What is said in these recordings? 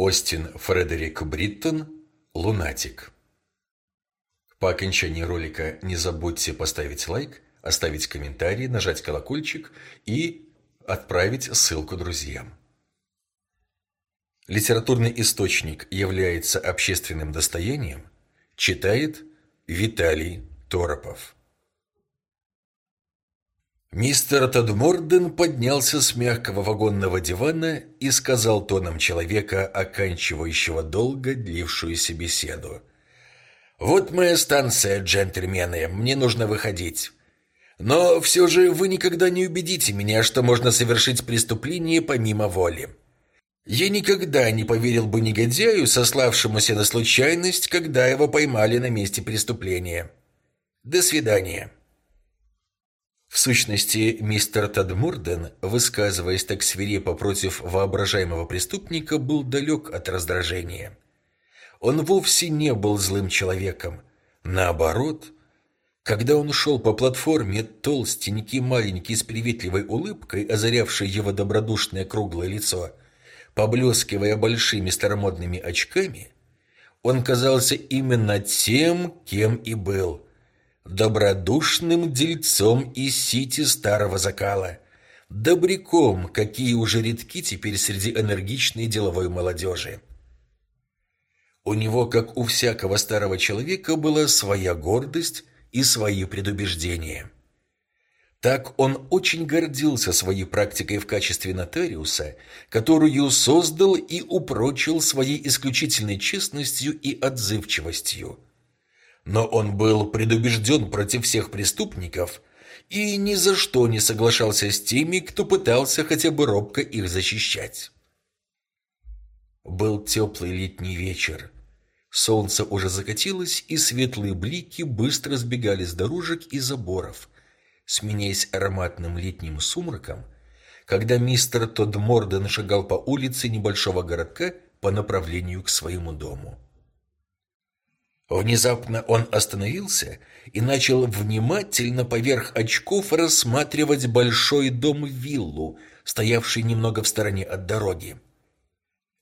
Остин Фредерик Бриттон «Лунатик». По окончании ролика не забудьте поставить лайк, оставить комментарий, нажать колокольчик и отправить ссылку друзьям. Литературный источник является общественным достоянием, читает Виталий Торопов. Мистер Тодморден поднялся с мягкого вагонного дивана и сказал тоном человека, оканчивающего долго длившуюся беседу. «Вот моя станция, джентльмены, мне нужно выходить. Но все же вы никогда не убедите меня, что можно совершить преступление помимо воли. Я никогда не поверил бы негодяю, сославшемуся на случайность, когда его поймали на месте преступления. До свидания». В сущности, мистер Тадмурден, высказываясь так свирепо против воображаемого преступника, был далек от раздражения. Он вовсе не был злым человеком. Наоборот, когда он шел по платформе, толстенький маленький с приветливой улыбкой, озарявший его добродушное круглое лицо, поблескивая большими старомодными очками, он казался именно тем, кем и был – добродушным дельцом из сити старого закала, добряком, какие уже редки теперь среди энергичной деловой молодежи. У него, как у всякого старого человека, была своя гордость и свои предубеждения. Так он очень гордился своей практикой в качестве нотариуса, которую создал и упрочил своей исключительной честностью и отзывчивостью – но он был предубежден против всех преступников и ни за что не соглашался с теми, кто пытался хотя бы робко их защищать. Был теплый летний вечер. Солнце уже закатилось, и светлые блики быстро сбегали с дорожек и заборов, сменяясь ароматным летним сумраком, когда мистер Тодд Морден шагал по улице небольшого городка по направлению к своему дому. Внезапно он остановился и начал внимательно поверх очков рассматривать большой дом-виллу, стоявший немного в стороне от дороги.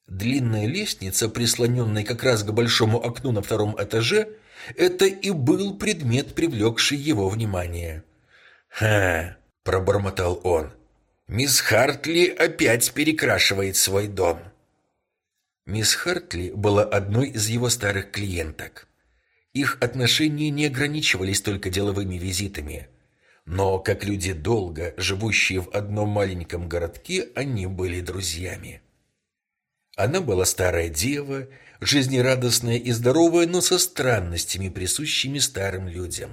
Длинная лестница, прислоненная как раз к большому окну на втором этаже, это и был предмет, привлекший его внимание. «Ха!» – пробормотал он. «Мисс Хартли опять перекрашивает свой дом». Мисс Хартли была одной из его старых клиенток. Их отношения не ограничивались только деловыми визитами. Но, как люди долго, живущие в одном маленьком городке, они были друзьями. Она была старая дева, жизнерадостная и здоровая, но со странностями, присущими старым людям.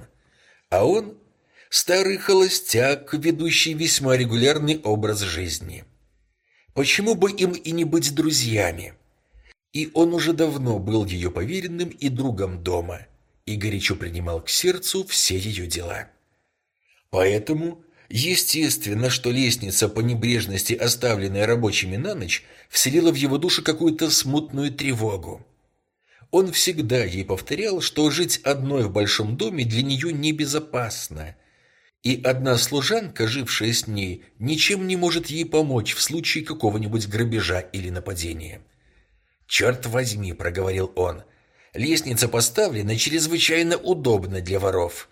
А он – старый холостяк, ведущий весьма регулярный образ жизни. Почему бы им и не быть друзьями? И он уже давно был ее поверенным и другом дома – и горячо принимал к сердцу все ее дела. Поэтому, естественно, что лестница по небрежности, оставленная рабочими на ночь, вселила в его душу какую-то смутную тревогу. Он всегда ей повторял, что жить одной в большом доме для нее небезопасно, и одна служанка, жившая с ней, ничем не может ей помочь в случае какого-нибудь грабежа или нападения. «Черт возьми», — проговорил он, — Лестница поставлена чрезвычайно удобно для воров.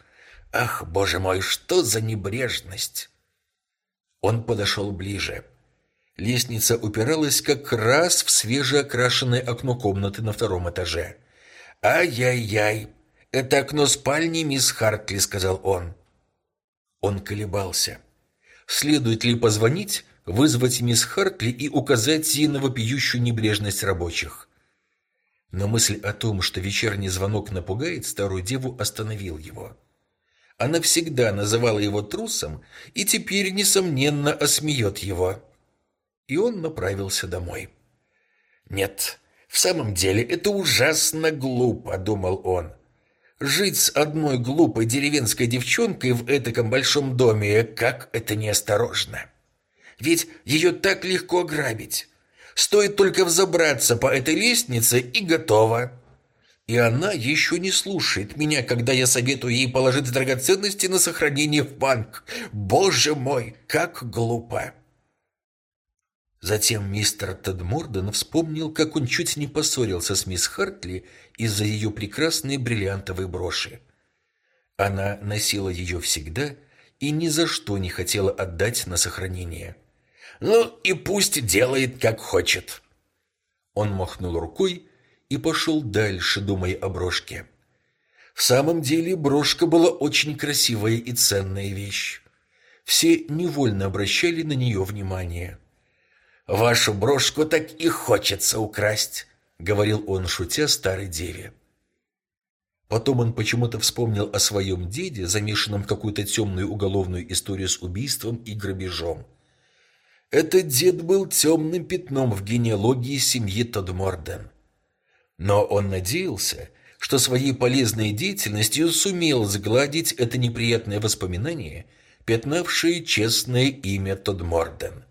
Ах, боже мой, что за небрежность! Он подошел ближе. Лестница упиралась как раз в свежеокрашенное окно комнаты на втором этаже. «Ай-яй-яй! Это окно спальни мисс Хартли», — сказал он. Он колебался. Следует ли позвонить, вызвать мисс Хартли и указать ей на вопиющую небрежность рабочих? Но мысль о том, что вечерний звонок напугает старую деву, остановил его. Она всегда называла его трусом и теперь, несомненно, осмеет его. И он направился домой. «Нет, в самом деле это ужасно глупо», — думал он. «Жить с одной глупой деревенской девчонкой в этаком большом доме, как это неосторожно. Ведь ее так легко ограбить». Стоит только взобраться по этой лестнице и готово. И она еще не слушает меня, когда я советую ей положить драгоценности на сохранение в банк. Боже мой, как глупо! Затем мистер Тедморден вспомнил, как он чуть не поссорился с мисс Хартли из-за ее прекрасной бриллиантовой броши. Она носила ее всегда и ни за что не хотела отдать на сохранение. «Ну и пусть делает, как хочет». Он махнул рукой и пошел дальше, думая о брошке. В самом деле брошка была очень красивая и ценная вещь. Все невольно обращали на нее внимание. Вашу брошку так и хочется украсть, говорил он, шутя старой деве. Потом он почему-то вспомнил о своем деде, замешанном в какую-то темную уголовную историю с убийством и грабежом. Этот дед был темным пятном в генеалогии семьи Тодморден. Но он надеялся, что своей полезной деятельностью сумел сгладить это неприятное воспоминание, пятнавшее честное имя Тодморден.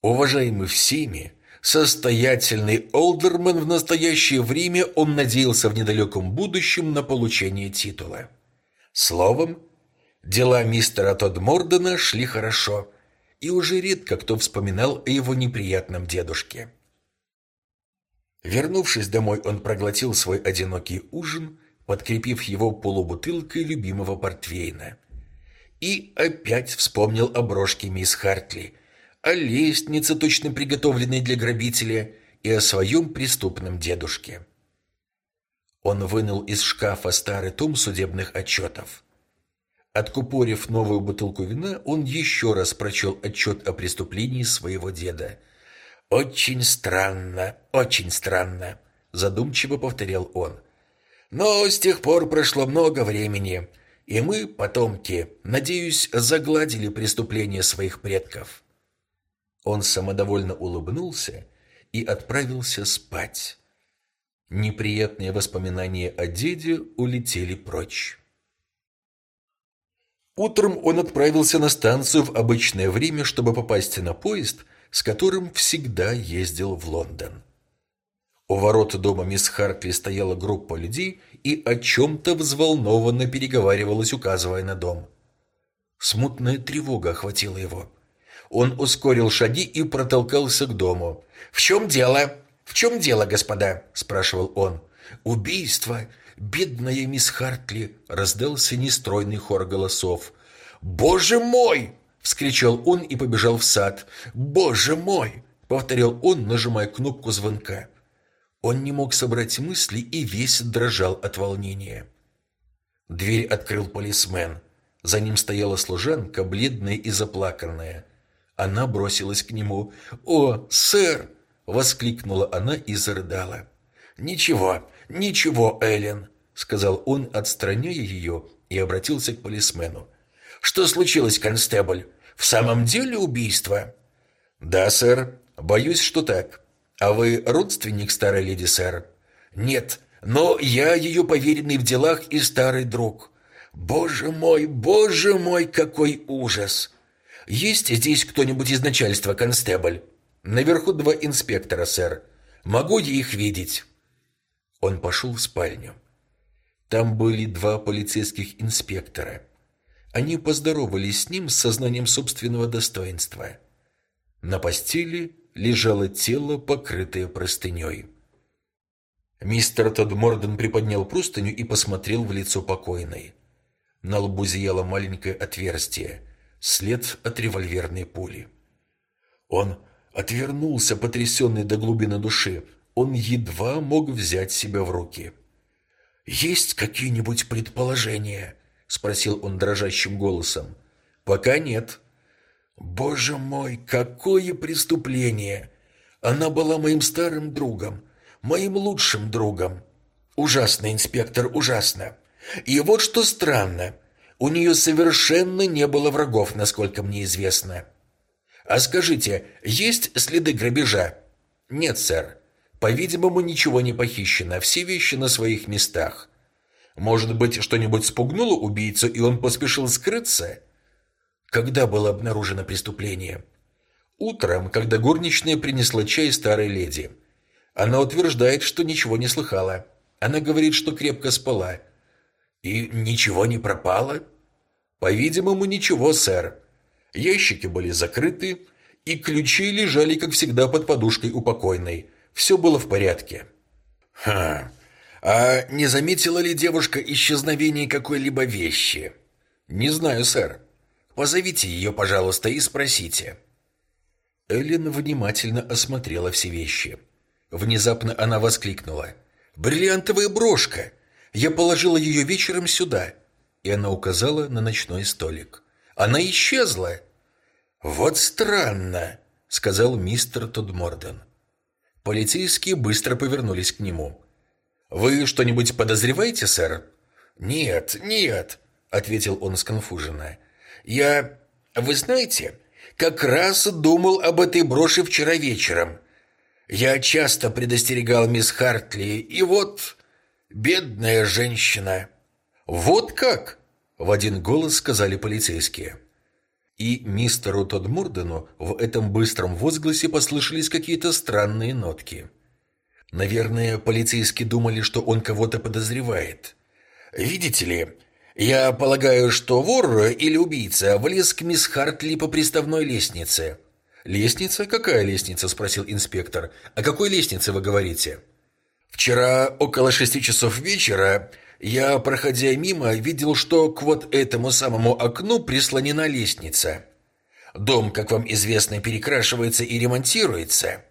Уважаемый всеми, состоятельный олдермен в настоящее время он надеялся в недалеком будущем на получение титула. Словом, дела мистера Тодмордена шли хорошо, и уже редко кто вспоминал о его неприятном дедушке. Вернувшись домой, он проглотил свой одинокий ужин, подкрепив его полубутылкой любимого портвейна. И опять вспомнил о брошке мисс Хартли – о лестнице, точно приготовленной для грабителя, и о своем преступном дедушке. Он вынул из шкафа старый том судебных отчетов. Откупорив новую бутылку вина, он еще раз прочел отчет о преступлении своего деда. «Очень странно, очень странно», — задумчиво повторял он. «Но с тех пор прошло много времени, и мы, потомки, надеюсь, загладили преступления своих предков». Он самодовольно улыбнулся и отправился спать. Неприятные воспоминания о деде улетели прочь. Утром он отправился на станцию в обычное время, чтобы попасть на поезд, с которым всегда ездил в Лондон. У ворот дома мисс Хартли стояла группа людей и о чем-то взволнованно переговаривалась, указывая на дом. Смутная тревога охватила его. Он ускорил шаги и протолкался к дому. «В чем дело? В чем дело, господа?» – спрашивал он. «Убийство! Бедная мисс Хартли!» – раздался нестройный хор голосов. «Боже мой!» – вскричал он и побежал в сад. «Боже мой!» – повторял он, нажимая кнопку звонка. Он не мог собрать мысли и весь дрожал от волнения. Дверь открыл полисмен. За ним стояла служанка, бледная и заплаканная. Она бросилась к нему. «О, сэр!» — воскликнула она и зарыдала. «Ничего, ничего, Эллен!» — сказал он, отстраняя ее, и обратился к полисмену. «Что случилось, констебль? В самом деле убийство?» «Да, сэр. Боюсь, что так. А вы родственник старой леди, сэр?» «Нет, но я ее поверенный в делах и старый друг. Боже мой, боже мой, какой ужас!» Есть здесь кто-нибудь из начальства, констебль? Наверху два инспектора, сэр. Могу я их видеть?» Он пошел в спальню. Там были два полицейских инспектора. Они поздоровались с ним с сознанием собственного достоинства. На постели лежало тело, покрытое простыней. Мистер Тодд Морден приподнял простыню и посмотрел в лицо покойной. На лбу зияло маленькое отверстие след от револьверной пули. Он отвернулся, потрясенный до глубины души. Он едва мог взять себя в руки. «Есть какие-нибудь предположения?» — спросил он дрожащим голосом. «Пока нет». «Боже мой, какое преступление! Она была моим старым другом, моим лучшим другом. Ужасно, инспектор, ужасно. И вот что странно — у нее совершенно не было врагов, насколько мне известно. А скажите, есть следы грабежа? Нет, сэр. По-видимому, ничего не похищено, все вещи на своих местах. Может быть, что-нибудь спугнуло убийцу, и он поспешил скрыться? Когда было обнаружено преступление? Утром, когда горничная принесла чай старой леди. Она утверждает, что ничего не слыхала. Она говорит, что крепко спала. И ничего не пропало? По-видимому, ничего, сэр. Ящики были закрыты, и ключи лежали, как всегда, под подушкой у покойной. Все было в порядке. Ха. А не заметила ли девушка исчезновение какой-либо вещи? Не знаю, сэр. Позовите ее, пожалуйста, и спросите. Эллен внимательно осмотрела все вещи. Внезапно она воскликнула. «Бриллиантовая брошка! Я положила ее вечером сюда!» И она указала на ночной столик. «Она исчезла!» «Вот странно», — сказал мистер Тодморден. Полицейские быстро повернулись к нему. «Вы что-нибудь подозреваете, сэр?» «Нет, нет», — ответил он сконфуженно. «Я... Вы знаете, как раз думал об этой броши вчера вечером. Я часто предостерегал мисс Хартли, и вот... Бедная женщина». «Вот как?» — в один голос сказали полицейские. И мистеру Тодмурдену в этом быстром возгласе послышались какие-то странные нотки. Наверное, полицейские думали, что он кого-то подозревает. «Видите ли, я полагаю, что вор или убийца влез к мисс Хартли по приставной лестнице». «Лестница? Какая лестница?» – спросил инспектор. «О какой лестнице вы говорите?» «Вчера около шести часов вечера я, проходя мимо, видел, что к вот этому самому окну прислонена лестница. Дом, как вам известно, перекрашивается и ремонтируется.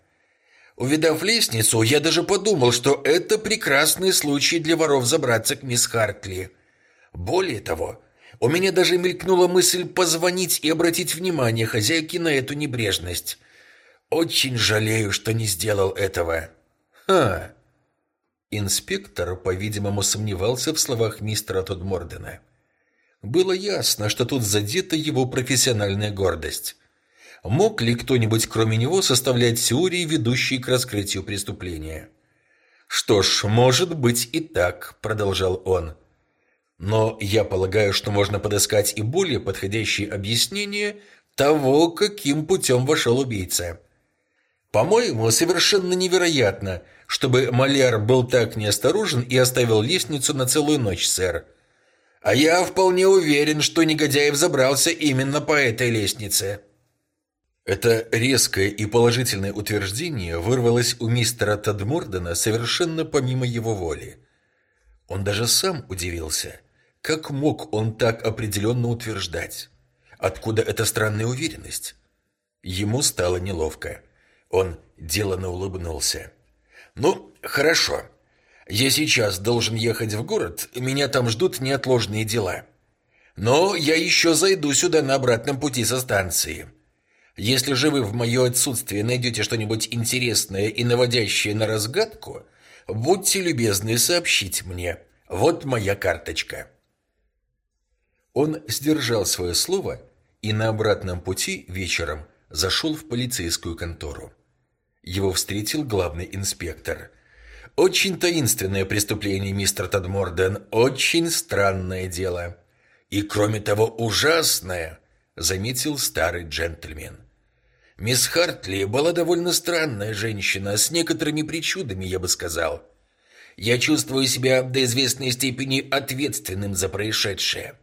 Увидав лестницу, я даже подумал, что это прекрасный случай для воров забраться к мисс Хартли. Более того, у меня даже мелькнула мысль позвонить и обратить внимание хозяйки на эту небрежность. Очень жалею, что не сделал этого. Ха! Инспектор, по-видимому, сомневался в словах мистера Тодмордена. Было ясно, что тут задета его профессиональная гордость. Мог ли кто-нибудь кроме него составлять теории, ведущие к раскрытию преступления? «Что ж, может быть и так», — продолжал он. «Но я полагаю, что можно подыскать и более подходящие объяснения того, каким путем вошел убийца. По-моему, совершенно невероятно, чтобы Маляр был так неосторожен и оставил лестницу на целую ночь, сэр. А я вполне уверен, что негодяй взобрался именно по этой лестнице». Это резкое и положительное утверждение вырвалось у мистера Тадмордена совершенно помимо его воли. Он даже сам удивился. Как мог он так определенно утверждать? Откуда эта странная уверенность? Ему стало неловко. Он деланно улыбнулся. «Ну, хорошо. Я сейчас должен ехать в город, меня там ждут неотложные дела. Но я еще зайду сюда на обратном пути со станции. Если же вы в мое отсутствие найдете что-нибудь интересное и наводящее на разгадку, будьте любезны сообщить мне. Вот моя карточка». Он сдержал свое слово и на обратном пути вечером зашел в полицейскую контору. Его встретил главный инспектор. «Очень таинственное преступление, мистер Тадморден, очень странное дело. И, кроме того, ужасное», — заметил старый джентльмен. «Мисс Хартли была довольно странная женщина, с некоторыми причудами, я бы сказал. Я чувствую себя до известной степени ответственным за происшедшее».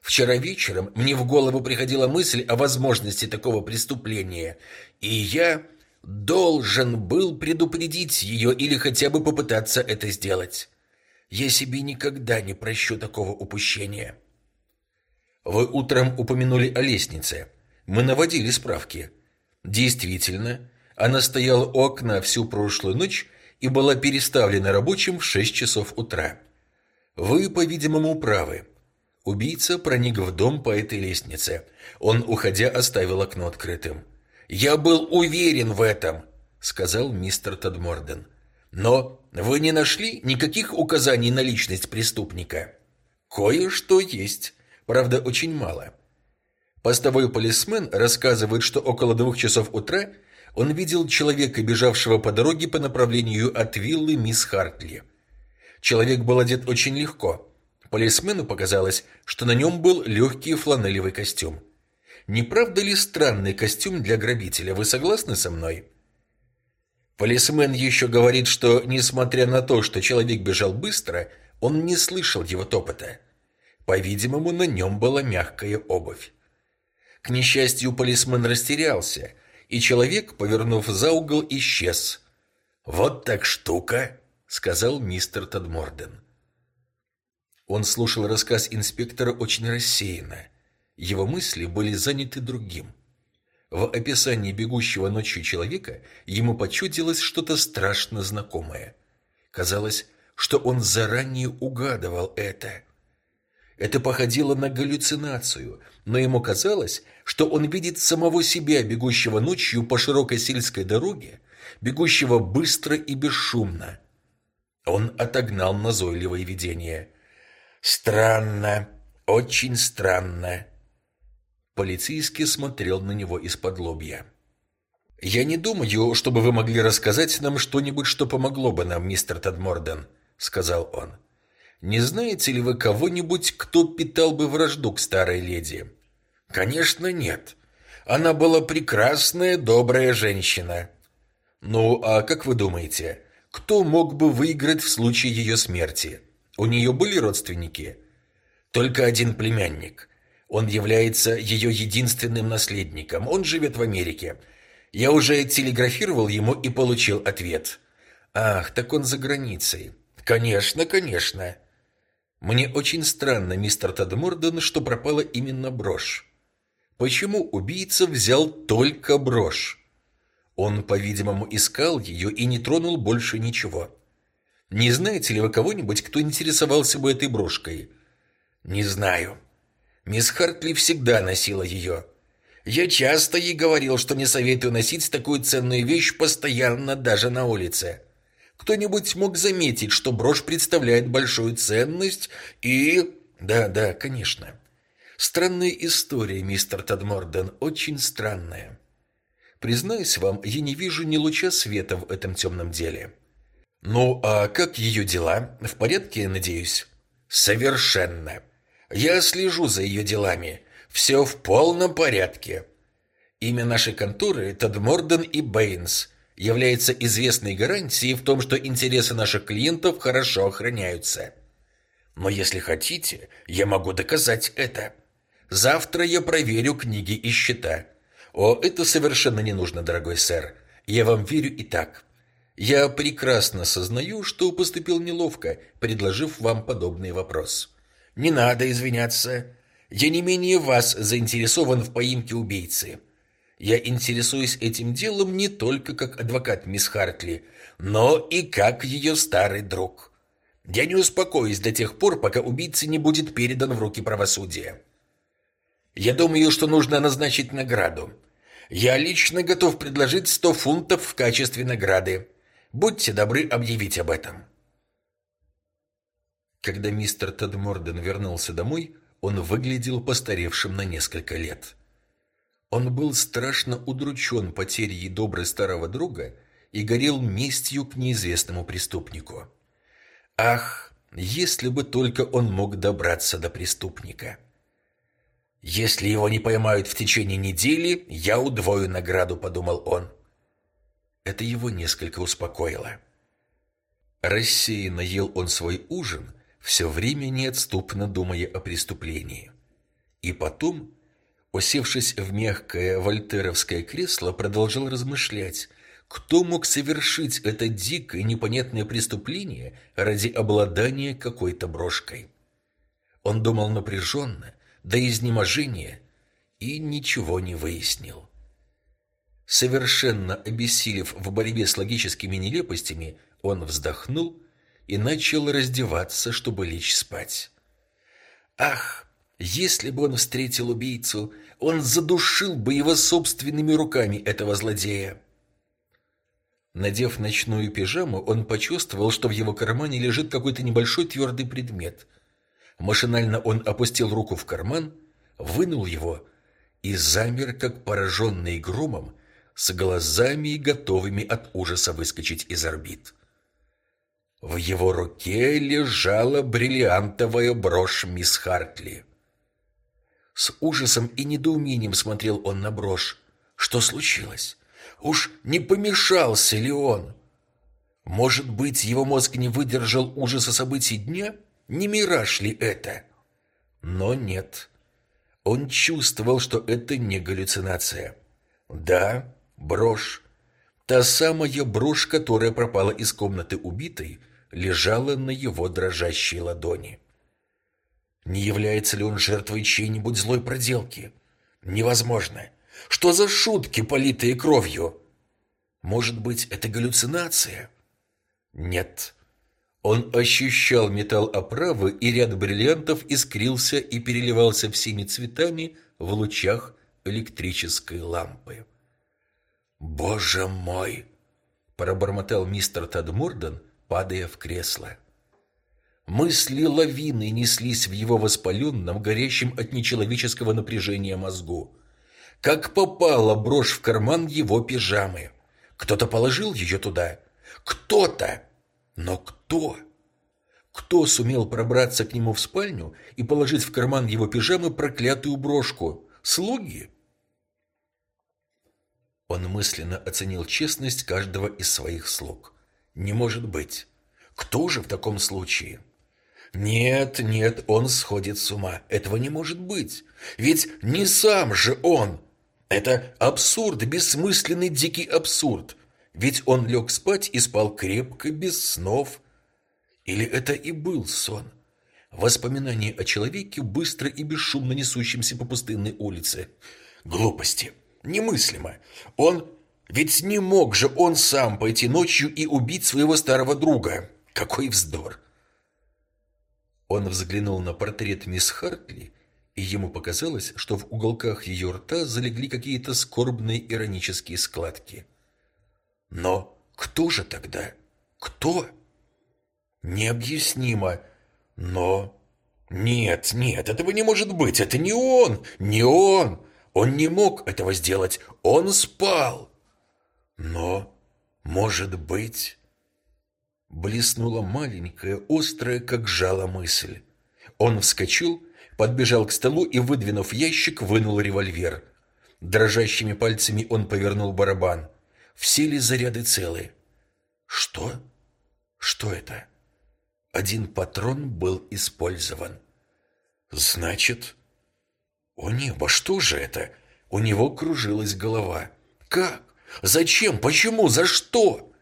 Вчера вечером мне в голову приходила мысль о возможности такого преступления, и я должен был предупредить ее или хотя бы попытаться это сделать. Я себе никогда не прощу такого упущения. Вы утром упомянули о лестнице. Мы наводили справки. Действительно, она стояла у окна всю прошлую ночь и была переставлена рабочим в 6 часов утра. Вы, по-видимому, правы. Убийца проник в дом по этой лестнице. Он, уходя, оставил окно открытым. «Я был уверен в этом», — сказал мистер Тодморден. «Но вы не нашли никаких указаний на личность преступника?» «Кое-что есть, правда, очень мало». Постовой полисмен рассказывает, что около двух часов утра он видел человека, бежавшего по дороге по направлению от виллы мисс Хартли. Человек был одет очень легко. Полисмену показалось, что на нем был легкий фланелевый костюм. Не правда ли странный костюм для грабителя? Вы согласны со мной? Полисмен еще говорит, что, несмотря на то, что человек бежал быстро, он не слышал его топота. По-видимому, на нем была мягкая обувь. К несчастью, полисмен растерялся, и человек, повернув за угол, исчез. «Вот так штука», — сказал мистер Тадморден. Он слушал рассказ инспектора очень рассеянно. Его мысли были заняты другим. В описании бегущего ночью человека ему почудилось что-то страшно знакомое. Казалось, что он заранее угадывал это. Это походило на галлюцинацию, но ему казалось, что он видит самого себя, бегущего ночью по широкой сельской дороге, бегущего быстро и бесшумно. Он отогнал назойливое видение. «Странно, очень странно». Полицейский смотрел на него из-под лобья. «Я не думаю, чтобы вы могли рассказать нам что-нибудь, что помогло бы нам, мистер Тадморден», — сказал он. Не знаете ли вы кого-нибудь, кто питал бы вражду к старой леди? Конечно, нет. Она была прекрасная, добрая женщина. Ну, а как вы думаете, кто мог бы выиграть в случае ее смерти? У нее были родственники? Только один племянник. Он является ее единственным наследником. Он живет в Америке. Я уже телеграфировал ему и получил ответ. Ах, так он за границей. Конечно, конечно. Мне очень странно, мистер Тадморден, что пропала именно брошь. Почему убийца взял только брошь? Он, по-видимому, искал ее и не тронул больше ничего. Не знаете ли вы кого-нибудь, кто интересовался бы этой брошкой? Не знаю. Мисс Хартли всегда носила ее. Я часто ей говорил, что не советую носить такую ценную вещь постоянно даже на улице. Кто-нибудь мог заметить, что брошь представляет большую ценность и... Да, да, конечно. Странная история, мистер Тадморден, очень странная. Признаюсь вам, я не вижу ни луча света в этом темном деле. Ну, а как ее дела? В порядке, надеюсь? Совершенно. Я слежу за ее делами. Все в полном порядке. Имя нашей конторы Тадморден и Бэйнс – является известной гарантией в том, что интересы наших клиентов хорошо охраняются. Но если хотите, я могу доказать это. Завтра я проверю книги и счета. О, это совершенно не нужно, дорогой сэр. Я вам верю и так. Я прекрасно сознаю, что поступил неловко, предложив вам подобный вопрос. Не надо извиняться. Я не менее вас заинтересован в поимке убийцы. Я интересуюсь этим делом не только как адвокат мисс Хартли, но и как ее старый друг. Я не успокоюсь до тех пор, пока убийца не будет передан в руки правосудия. Я думаю, что нужно назначить награду. Я лично готов предложить сто фунтов в качестве награды. Будьте добры объявить об этом. Когда мистер Тедморден вернулся домой, он выглядел постаревшим на несколько лет. Он был страшно удручен потерей доброй старого друга и горел местью к неизвестному преступнику. Ах, если бы только он мог добраться до преступника! «Если его не поймают в течение недели, я удвою награду», — подумал он. Это его несколько успокоило. Рассеянно ел он свой ужин, все время неотступно думая о преступлении. И потом усевшись в мягкое вольтеровское кресло, продолжал размышлять, кто мог совершить это дикое непонятное преступление ради обладания какой-то брошкой. Он думал напряженно, до изнеможения, и ничего не выяснил. Совершенно обессилев в борьбе с логическими нелепостями, он вздохнул и начал раздеваться, чтобы лечь спать. Ах, если бы он встретил убийцу, он задушил бы его собственными руками, этого злодея. Надев ночную пижаму, он почувствовал, что в его кармане лежит какой-то небольшой твердый предмет. Машинально он опустил руку в карман, вынул его и замер, как пораженный громом, с глазами, готовыми от ужаса выскочить из орбит. В его руке лежала бриллиантовая брошь мисс Хартли. С ужасом и недоумением смотрел он на брошь. Что случилось? Уж не помешался ли он? Может быть, его мозг не выдержал ужаса событий дня? Не мираж ли это? Но нет. Он чувствовал, что это не галлюцинация. Да, Брошь. Та самая брошь, которая пропала из комнаты убитой, лежала на его дрожащей ладони. Не является ли он жертвой чьей-нибудь злой проделки? Невозможно. Что за шутки, политые кровью? Может быть, это галлюцинация? Нет. Он ощущал металл оправы, и ряд бриллиантов искрился и переливался всеми цветами в лучах электрической лампы. «Боже мой!» – пробормотал мистер Тадморден, падая в кресло. Мысли лавины неслись в его воспаленном, горящем от нечеловеческого напряжения мозгу. Как попала брошь в карман его пижамы. Кто-то положил ее туда. Кто-то! Но кто? Кто сумел пробраться к нему в спальню и положить в карман его пижамы проклятую брошку? Слуги? Он мысленно оценил честность каждого из своих слуг. Не может быть. Кто же в таком случае? Нет, нет, он сходит с ума. Этого не может быть. Ведь не сам же он. Это абсурд, бессмысленный дикий абсурд. Ведь он лег спать и спал крепко, без снов. Или это и был сон? Воспоминание о человеке, быстро и бесшумно несущемся по пустынной улице. Глупости. Немыслимо. Он... Ведь не мог же он сам пойти ночью и убить своего старого друга. Какой вздор. Он взглянул на портрет мисс Хартли, и ему показалось, что в уголках ее рта залегли какие-то скорбные иронические складки. Но кто же тогда? Кто? Необъяснимо. Но... Нет, нет, этого не может быть. Это не он, не он. Он не мог этого сделать. Он спал. Но, может быть... Блеснула маленькая, острая, как жало мысль. Он вскочил, подбежал к столу и, выдвинув ящик, вынул револьвер. Дрожащими пальцами он повернул барабан. Все ли заряды целы? Что? Что это? Один патрон был использован. Значит... О небо, что же это? У него кружилась голова. Как? Зачем? Почему? За что?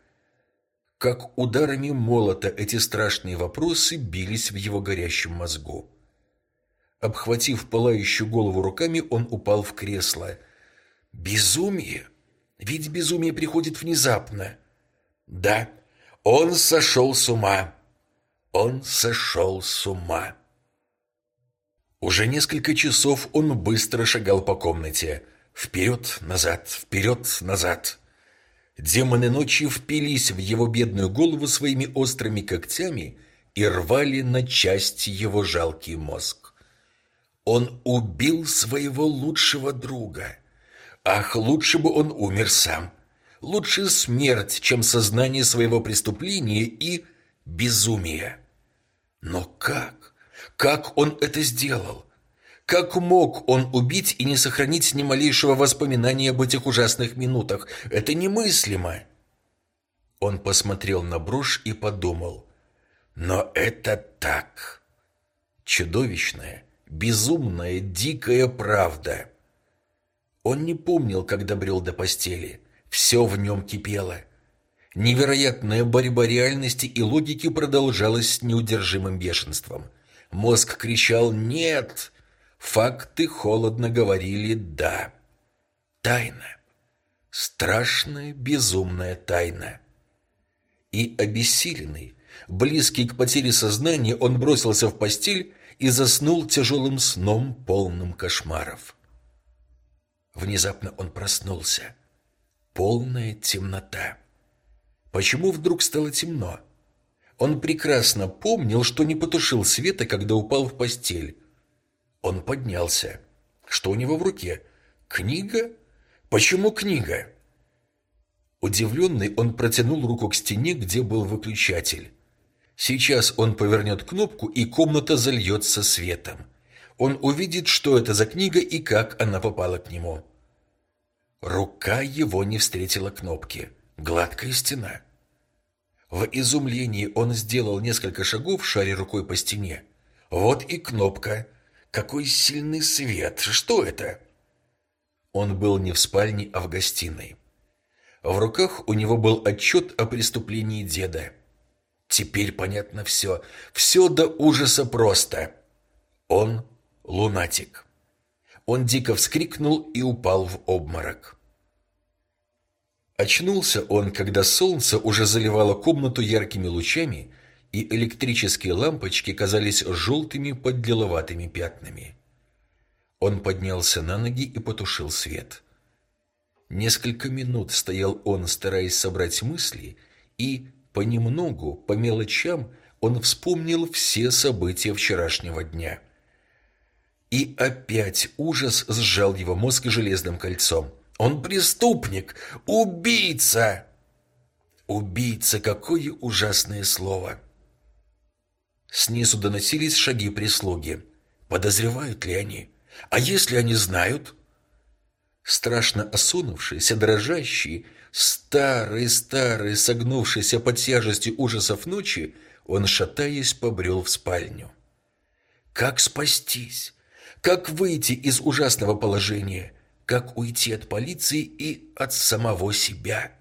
Как ударами молота эти страшные вопросы бились в его горящем мозгу. Обхватив пылающую голову руками, он упал в кресло. «Безумие? Ведь безумие приходит внезапно». «Да, он сошел с ума. Он сошел с ума». Уже несколько часов он быстро шагал по комнате. Вперед, назад, вперед, назад. Демоны ночи впились в его бедную голову своими острыми когтями и рвали на части его жалкий мозг. Он убил своего лучшего друга. Ах, лучше бы он умер сам. Лучше смерть, чем сознание своего преступления и безумия. Но как? Как он это сделал? Как мог он убить и не сохранить ни малейшего воспоминания об этих ужасных минутах? Это немыслимо. Он посмотрел на брошь и подумал. Но это так. Чудовищная, безумная, дикая правда. Он не помнил, когда брел до постели. Все в нем кипело. Невероятная борьба реальности и логики продолжалась с неудержимым бешенством. Мозг кричал «Нет!» Факты холодно говорили «да». Тайна. Страшная, безумная тайна. И обессиленный, близкий к потере сознания, он бросился в постель и заснул тяжелым сном, полным кошмаров. Внезапно он проснулся. Полная темнота. Почему вдруг стало темно? Он прекрасно помнил, что не потушил света, когда упал в постель. Он поднялся. Что у него в руке? Книга? Почему книга? Удивленный, он протянул руку к стене, где был выключатель. Сейчас он повернет кнопку, и комната зальется светом. Он увидит, что это за книга и как она попала к нему. Рука его не встретила кнопки. Гладкая стена. В изумлении он сделал несколько шагов, шаря рукой по стене. Вот и кнопка. Какой сильный свет! Что это? Он был не в спальне, а в гостиной. В руках у него был отчет о преступлении деда. Теперь понятно все. Все до ужаса просто. Он лунатик. Он дико вскрикнул и упал в обморок. Очнулся он, когда солнце уже заливало комнату яркими лучами, и электрические лампочки казались желтыми под лиловатыми пятнами. Он поднялся на ноги и потушил свет. Несколько минут стоял он, стараясь собрать мысли, и понемногу, по мелочам, он вспомнил все события вчерашнего дня. И опять ужас сжал его мозг железным кольцом – он преступник, убийца. Убийца, какое ужасное слово. Снизу доносились шаги прислуги. Подозревают ли они? А если они знают? Страшно осунувшийся, дрожащий, старый-старый, согнувшийся под тяжестью ужасов ночи, он, шатаясь, побрел в спальню. Как спастись? Как выйти из ужасного положения? Как уйти от полиции и от самого себя.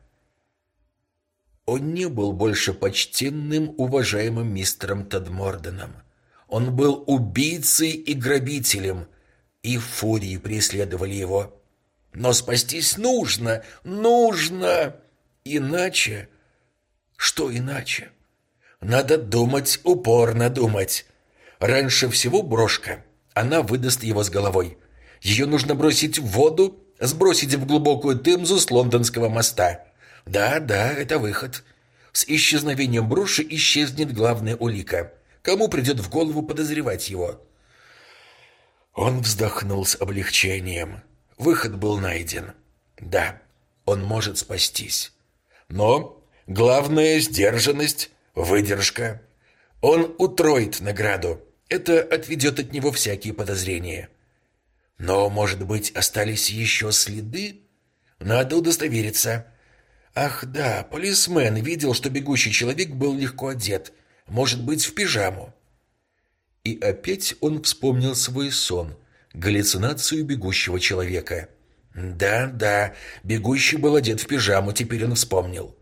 Он не был больше почтенным, уважаемым мистером Тадморденом. Он был убийцей и грабителем, и фурии преследовали его. Но спастись нужно, нужно! Иначе... Что иначе? Надо думать, упорно думать. Раньше всего брошка. Она выдаст его с головой. Ее нужно бросить в воду, сбросить в глубокую Темзу с лондонского моста. Да, да, это выход. С исчезновением броши исчезнет главная улика. Кому придет в голову подозревать его? Он вздохнул с облегчением. Выход был найден. Да, он может спастись. Но главное — сдержанность, выдержка. Он утроит награду. Это отведет от него всякие подозрения. Но, может быть, остались еще следы? Надо удостовериться. Ах да, полисмен видел, что бегущий человек был легко одет. Может быть, в пижаму. И опять он вспомнил свой сон, галлюцинацию бегущего человека. Да, да, бегущий был одет в пижаму, теперь он вспомнил.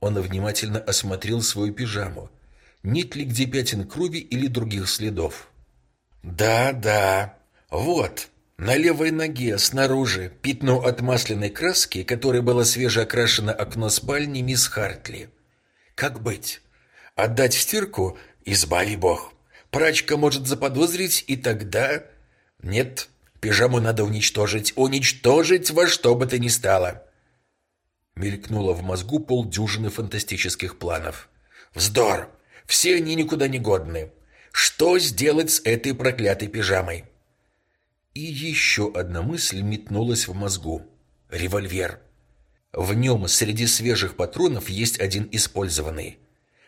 Он внимательно осмотрел свою пижаму. Нет ли где пятен крови или других следов? Да, да, вот, на левой ноге снаружи пятно от масляной краски, которой было свежеокрашено окно спальни мисс Хартли. Как быть? Отдать в стирку? Избави бог. Прачка может заподозрить, и тогда... Нет, пижаму надо уничтожить. Уничтожить во что бы то ни стало. Мелькнуло в мозгу полдюжины фантастических планов. Вздор! Все они никуда не годны. Что сделать с этой проклятой пижамой? И еще одна мысль метнулась в мозгу. Револьвер. В нем среди свежих патронов есть один использованный.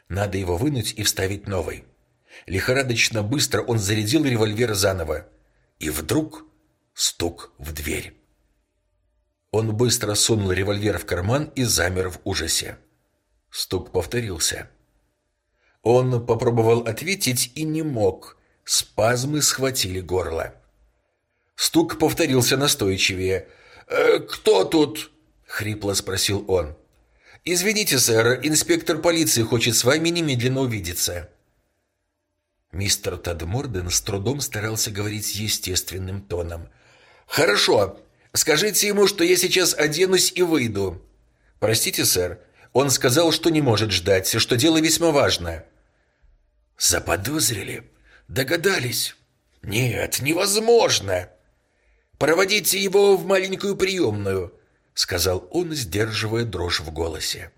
Надо его вынуть и вставить новый. Лихорадочно быстро он зарядил револьвер заново. И вдруг стук в дверь. Он быстро сунул револьвер в карман и замер в ужасе. Стук повторился. Он попробовал ответить и не мог. Спазмы схватили горло. Стук повторился настойчивее. «Э, «Кто тут?» — хрипло спросил он. «Извините, сэр, инспектор полиции хочет с вами немедленно увидеться». Мистер Тадморден с трудом старался говорить естественным тоном. «Хорошо. Скажите ему, что я сейчас оденусь и выйду». «Простите, сэр. Он сказал, что не может ждать, что дело весьма важное». «Заподозрили? Догадались?» «Нет, невозможно!» «Проводите его в маленькую приемную», — сказал он, сдерживая дрожь в голосе.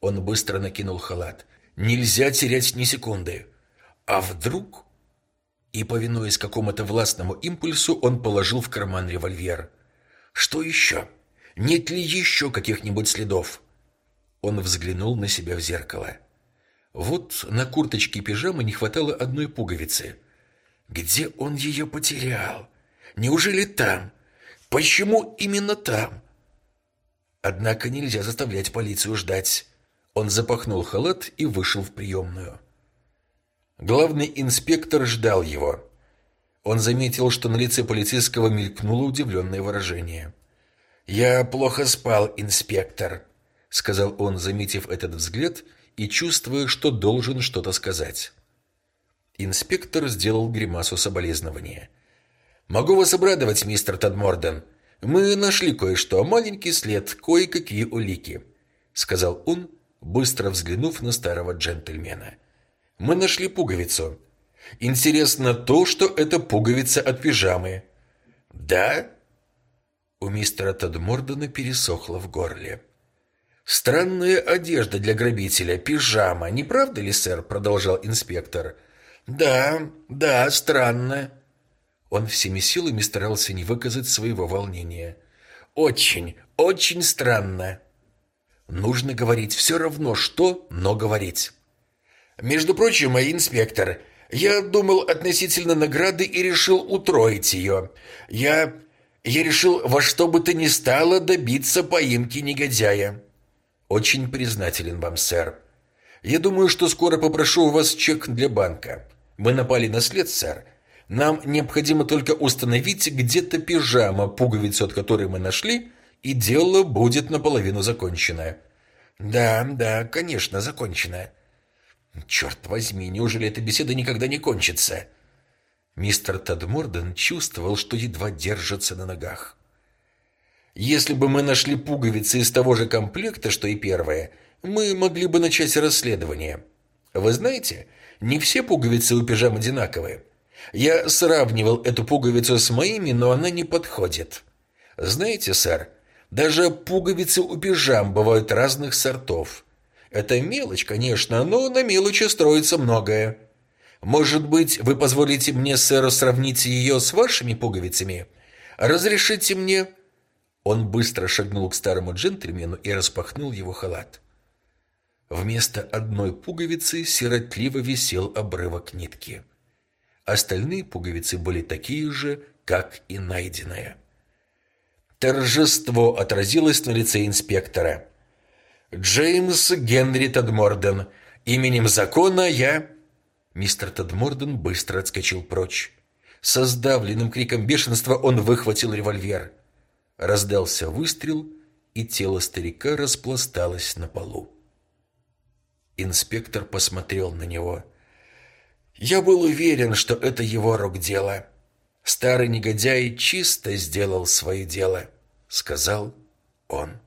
Он быстро накинул халат. «Нельзя терять ни секунды. А вдруг...» И, повинуясь какому-то властному импульсу, он положил в карман револьвер. «Что еще? Нет ли еще каких-нибудь следов?» Он взглянул на себя в зеркало. Вот на курточке пижамы не хватало одной пуговицы. Где он ее потерял? Неужели там? Почему именно там? Однако нельзя заставлять полицию ждать. Он запахнул халат и вышел в приемную. Главный инспектор ждал его. Он заметил, что на лице полицейского мелькнуло удивленное выражение. «Я плохо спал, инспектор», — сказал он, заметив этот взгляд и чувствуя, что должен что-то сказать. Инспектор сделал гримасу соболезнования. «Могу вас обрадовать, мистер Тадморден. Мы нашли кое-что, маленький след, кое-какие улики», — сказал он, быстро взглянув на старого джентльмена. «Мы нашли пуговицу. Интересно то, что это пуговица от пижамы». «Да?» У мистера Тадмордена пересохло в горле. «Странная одежда для грабителя, пижама, не правда ли, сэр?» продолжал инспектор. «Да, да, странно». Он всеми силами старался не выказать своего волнения. «Очень, очень странно». Нужно говорить все равно что, но говорить. «Между прочим, инспектор, я думал относительно награды и решил утроить ее. Я я решил во что бы то ни стало добиться поимки негодяя. Очень признателен вам, сэр. Я думаю, что скоро попрошу у вас чек для банка. Мы напали на след, сэр. Нам необходимо только установить где-то пижама, пуговицу от которой мы нашли, и дело будет наполовину закончено. Да, да, конечно, закончено. Черт возьми, неужели эта беседа никогда не кончится?» Мистер Тадморден чувствовал, что едва держится на ногах. «Если бы мы нашли пуговицы из того же комплекта, что и первая, мы могли бы начать расследование. Вы знаете, не все пуговицы у пижам одинаковые. Я сравнивал эту пуговицу с моими, но она не подходит. Знаете, сэр, даже пуговицы у пижам бывают разных сортов. Это мелочь, конечно, но на мелочи строится многое. Может быть, вы позволите мне, сэр, сравнить ее с вашими пуговицами? Разрешите мне...» Он быстро шагнул к старому джентльмену и распахнул его халат. Вместо одной пуговицы сиротливо висел обрывок нитки. Остальные пуговицы были такие же, как и найденная. Торжество отразилось на лице инспектора. «Джеймс Генри Тадморден, именем закона я...» Мистер Тедморден быстро отскочил прочь. Со сдавленным криком бешенства он выхватил револьвер. Раздался выстрел, и тело старика распласталось на полу. Инспектор посмотрел на него. «Я был уверен, что это его рук дело. Старый негодяй чисто сделал свое дело», — сказал он.